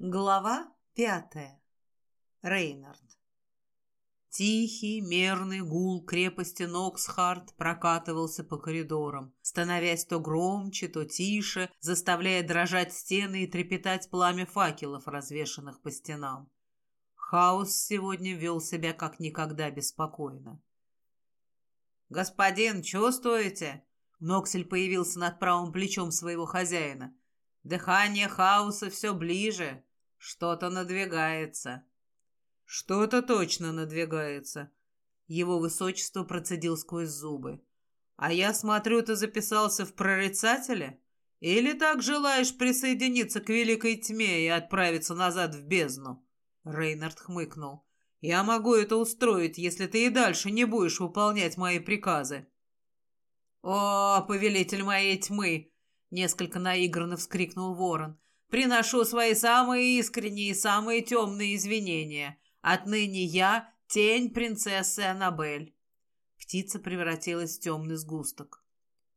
Глава пятая. Рейнард. Тихий, мерный гул крепости Ноксхарт прокатывался по коридорам, становясь то громче, то тише, заставляя дрожать стены и трепетать пламя факелов, развешанных по стенам. Хаос сегодня вел себя как никогда беспокойно. «Господин, чувствуете?» Ноксель появился над правым плечом своего хозяина. «Дыхание хаоса все ближе». Что-то надвигается. Что-то точно надвигается. Его высочество процедил сквозь зубы. А я смотрю, ты записался в прорицателя? Или так желаешь присоединиться к великой тьме и отправиться назад в бездну? Рейнард хмыкнул. Я могу это устроить, если ты и дальше не будешь выполнять мои приказы. О, повелитель моей тьмы! Несколько наигранно вскрикнул ворон. Приношу свои самые искренние и самые темные извинения. Отныне я — тень принцессы Аннабель». Птица превратилась в темный сгусток.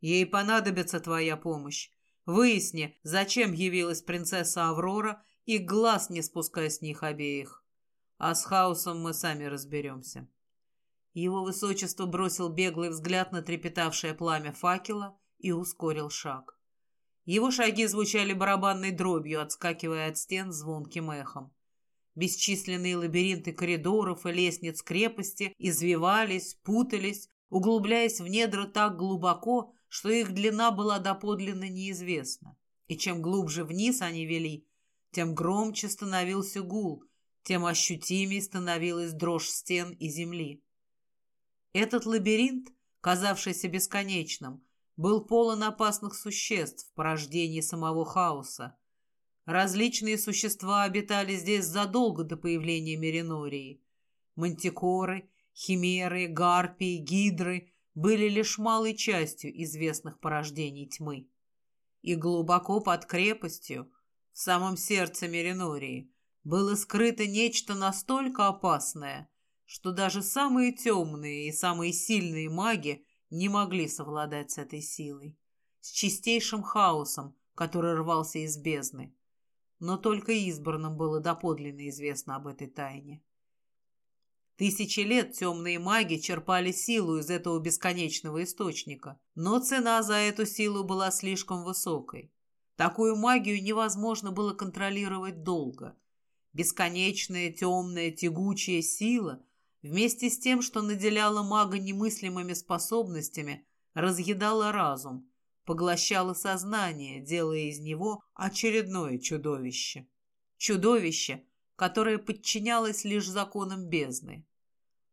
«Ей понадобится твоя помощь. Выясни, зачем явилась принцесса Аврора, и глаз не спускай с них обеих. А с хаосом мы сами разберемся». Его высочество бросил беглый взгляд на трепетавшее пламя факела и ускорил шаг. Его шаги звучали барабанной дробью, отскакивая от стен звонким эхом. Бесчисленные лабиринты коридоров и лестниц крепости извивались, путались, углубляясь в недра так глубоко, что их длина была доподлинно неизвестна. И чем глубже вниз они вели, тем громче становился гул, тем ощутимее становилась дрожь стен и земли. Этот лабиринт, казавшийся бесконечным, был полон опасных существ, порождений самого хаоса. Различные существа обитали здесь задолго до появления Меринории. Мантикоры, химеры, гарпии, гидры были лишь малой частью известных порождений тьмы. И глубоко под крепостью, в самом сердце Меринории, было скрыто нечто настолько опасное, что даже самые темные и самые сильные маги не могли совладать с этой силой, с чистейшим хаосом, который рвался из бездны. Но только избранным было доподлинно известно об этой тайне. Тысячи лет темные маги черпали силу из этого бесконечного источника, но цена за эту силу была слишком высокой. Такую магию невозможно было контролировать долго. Бесконечная, темная, тягучая сила Вместе с тем, что наделяла мага немыслимыми способностями, разъедала разум, поглощала сознание, делая из него очередное чудовище. Чудовище, которое подчинялось лишь законам бездны.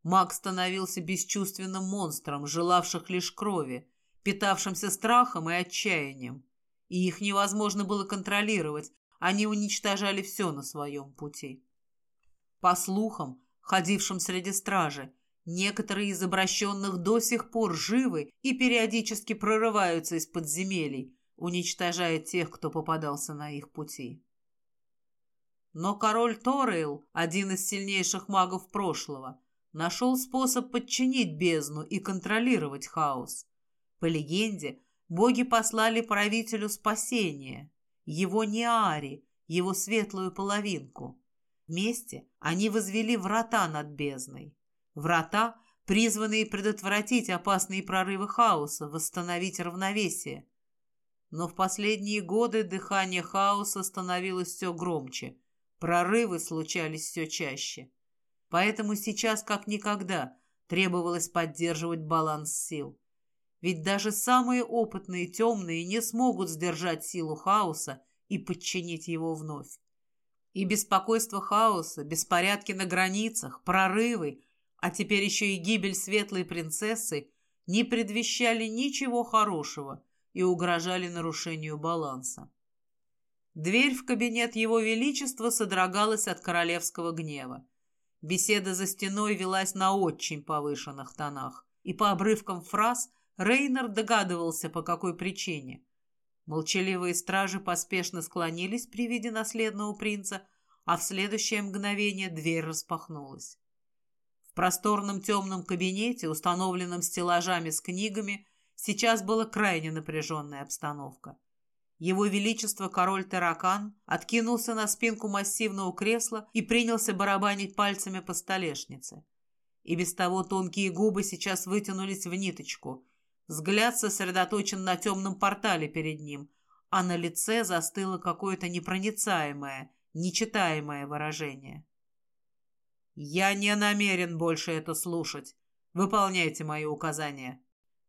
Маг становился бесчувственным монстром, желавших лишь крови, питавшимся страхом и отчаянием. И их невозможно было контролировать, они уничтожали все на своем пути. По слухам, ходившим среди стражи. Некоторые из обращенных до сих пор живы и периодически прорываются из подземелий, уничтожая тех, кто попадался на их пути. Но король Торейл, один из сильнейших магов прошлого, нашел способ подчинить бездну и контролировать хаос. По легенде, боги послали правителю спасения, его Неари, его светлую половинку. Вместе они возвели врата над бездной. Врата, призванные предотвратить опасные прорывы хаоса, восстановить равновесие. Но в последние годы дыхание хаоса становилось все громче, прорывы случались все чаще. Поэтому сейчас, как никогда, требовалось поддерживать баланс сил. Ведь даже самые опытные темные не смогут сдержать силу хаоса и подчинить его вновь. И беспокойство хаоса, беспорядки на границах, прорывы, а теперь еще и гибель светлой принцессы не предвещали ничего хорошего и угрожали нарушению баланса. Дверь в кабинет Его Величества содрогалась от королевского гнева. Беседа за стеной велась на очень повышенных тонах, и по обрывкам фраз Рейнер догадывался, по какой причине. Молчаливые стражи поспешно склонились при виде наследного принца, а в следующее мгновение дверь распахнулась. В просторном темном кабинете, установленном стеллажами с книгами, сейчас была крайне напряженная обстановка. Его Величество король Таракан откинулся на спинку массивного кресла и принялся барабанить пальцами по столешнице. И без того тонкие губы сейчас вытянулись в ниточку. Взгляд сосредоточен на темном портале перед ним, а на лице застыло какое-то непроницаемое, нечитаемое выражение. «Я не намерен больше это слушать. Выполняйте мои указания».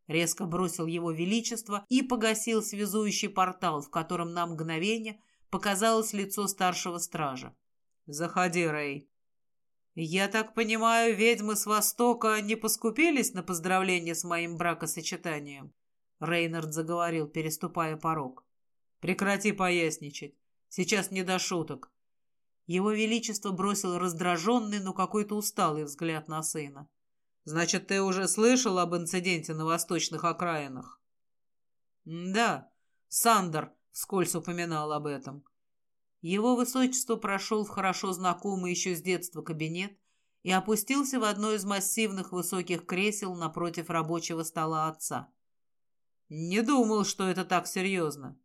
Резко бросил его величество и погасил связующий портал, в котором на мгновение показалось лицо старшего стража. «Заходи, Рэй». «Я так понимаю, ведьмы с Востока не поскупились на поздравление с моим бракосочетанием?» Рейнард заговорил, переступая порог. «Прекрати поясничать. Сейчас не до шуток». Его Величество бросил раздраженный, но какой-то усталый взгляд на сына. Значит, ты уже слышал об инциденте на восточных окраинах? Да, Сандер вскользь упоминал об этом. Его высочество прошел в хорошо знакомый еще с детства кабинет и опустился в одно из массивных высоких кресел напротив рабочего стола отца. Не думал, что это так серьезно.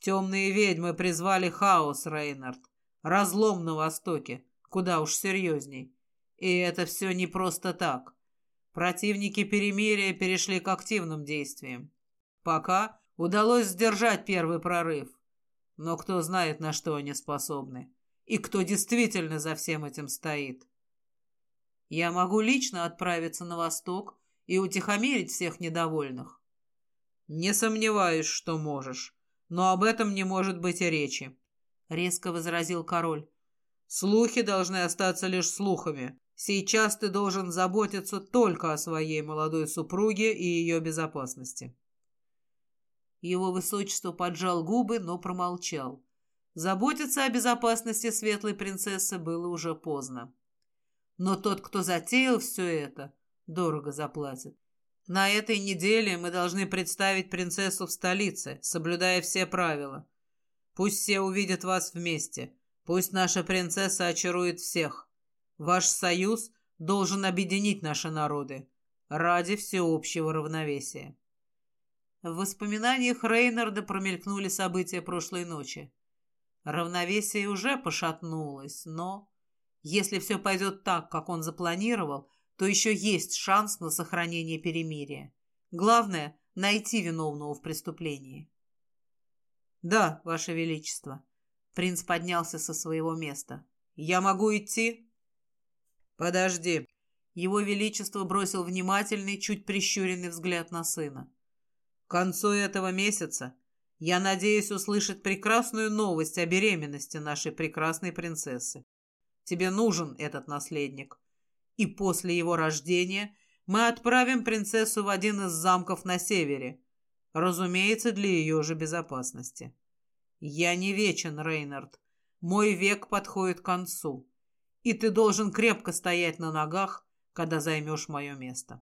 Темные ведьмы призвали хаос, Рейнард. Разлом на Востоке. Куда уж серьезней. И это все не просто так. Противники перемирия перешли к активным действиям. Пока удалось сдержать первый прорыв. Но кто знает, на что они способны. И кто действительно за всем этим стоит. Я могу лично отправиться на восток и утихомирить всех недовольных. Не сомневаюсь, что можешь. Но об этом не может быть и речи. Резко возразил король. Слухи должны остаться лишь слухами. Сейчас ты должен заботиться только о своей молодой супруге и ее безопасности. Его высочество поджал губы, но промолчал. Заботиться о безопасности светлой принцессы было уже поздно. Но тот, кто затеял все это, дорого заплатит. На этой неделе мы должны представить принцессу в столице, соблюдая все правила. Пусть все увидят вас вместе. Пусть наша принцесса очарует всех. Ваш союз должен объединить наши народы ради всеобщего равновесия. В воспоминаниях Рейнарда промелькнули события прошлой ночи. Равновесие уже пошатнулось, но... Если все пойдет так, как он запланировал, то еще есть шанс на сохранение перемирия. Главное — найти виновного в преступлении. «Да, Ваше Величество». Принц поднялся со своего места. «Я могу идти?» «Подожди». Его Величество бросил внимательный, чуть прищуренный взгляд на сына. «К концу этого месяца я надеюсь услышать прекрасную новость о беременности нашей прекрасной принцессы. Тебе нужен этот наследник. И после его рождения мы отправим принцессу в один из замков на севере, разумеется, для ее же безопасности. Я не вечен, Рейнард. Мой век подходит к концу и ты должен крепко стоять на ногах, когда займешь мое место.